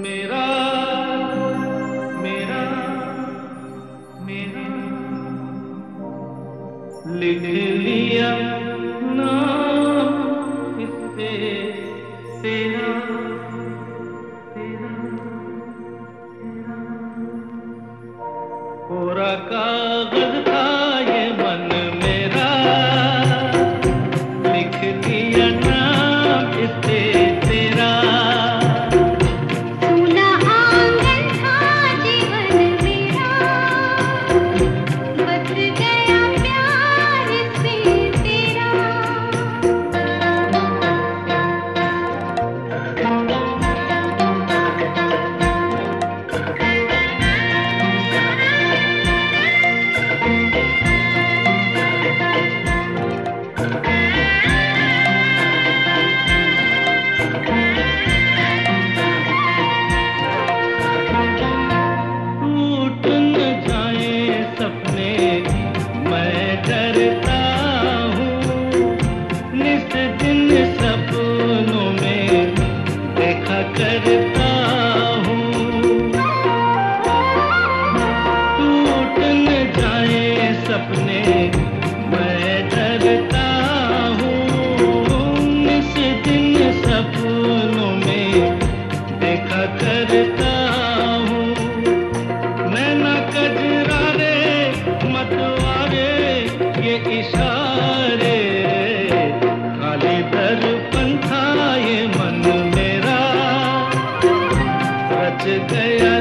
मेरा मेरा मेरा। लिख लिया नाम तेरा तेरा तेरा। कागज़ अपने मैं डरता हूँ। इस दिन सपनों में देखा करता हूँ। मैं न कजरारे मतवारे ये इशारे। खाली दर्पण पंथा ये मन मेरा। रच गया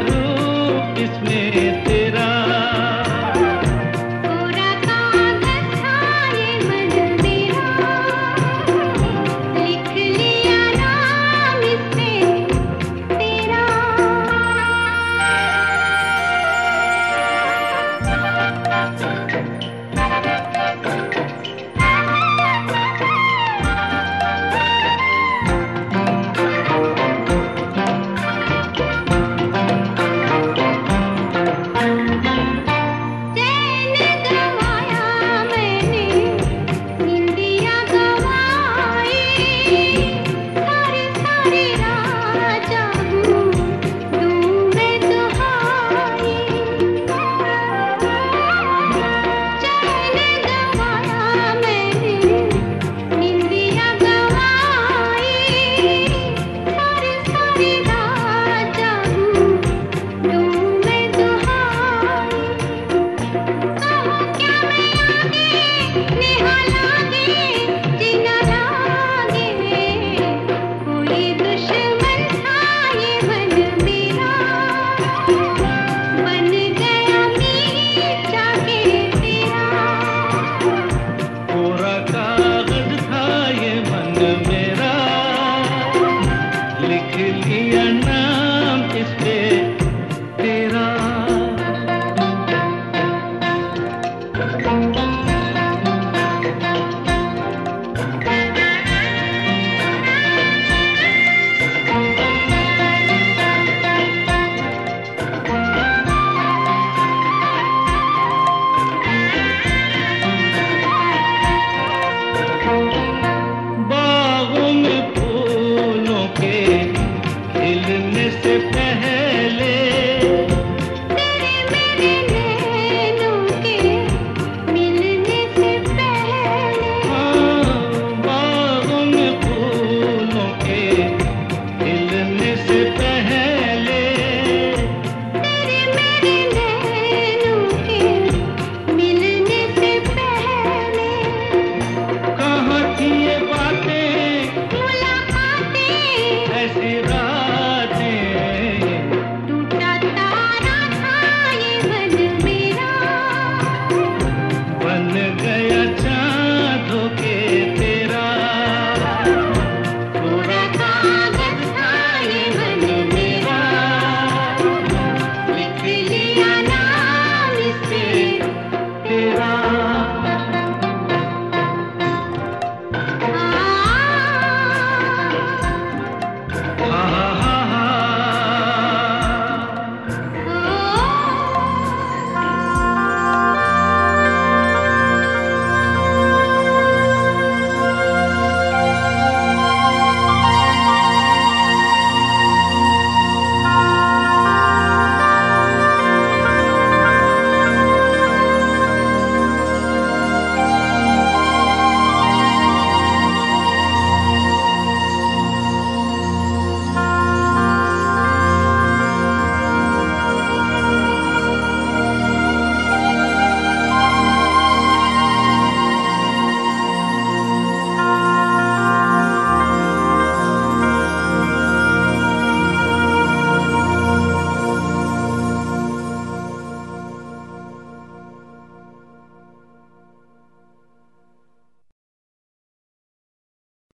Yeah.